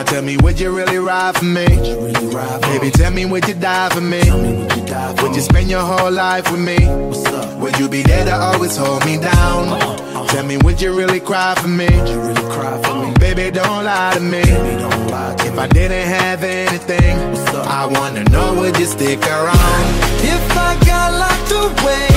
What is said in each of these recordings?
Now tell me, would you really ride for me? Baby, tell me, would you die for me? Would you spend your whole life with me? Would you be there to always hold me down? Tell me, would you really cry for me? Baby, don't lie to me. If I didn't have anything, I wanna know, would you stick around? If I got locked away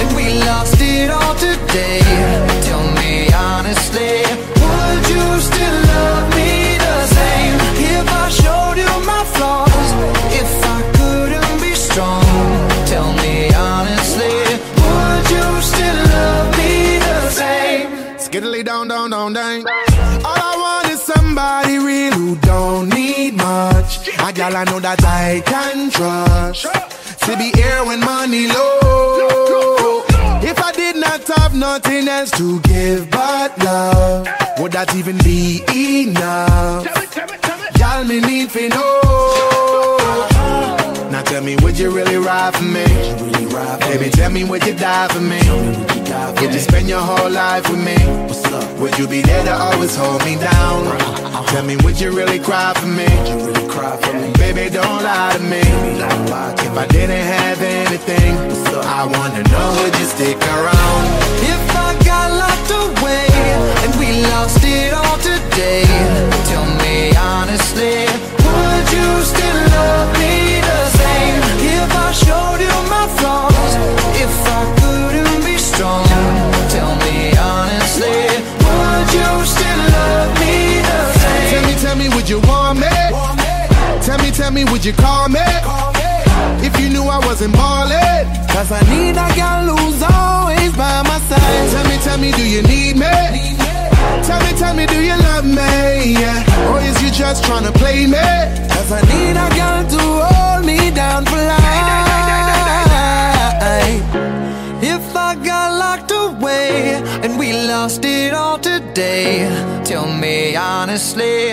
and we lost it all today, tell me Skiddly down, down, down, down. All I want is somebody real who don't need much. A gal I know that I can trust. To be here when money low. If I did not have nothing else to give but love, would that even be enough? Y'all me need to know. Now tell me, would you really ride for me? Baby, tell me, would you die for me? Spend your whole life with me? What's up? Would you be there to always hold me down? Uh-huh. Tell me, would you really cry for me? Baby, don't lie to me. If I didn't have anything, I wanna know, would you stick around? Would you want me? Tell me, tell me, would you call me? If you knew I wasn't ballin'. Cause I need a girl who's always by my side. Tell me, tell me, do you need me? Tell me, tell me, do you love me? Yeah. Or is you just tryna play me? Cause I need a girl to hold me down for life. If I got locked away and we lost it all today, tell me honestly,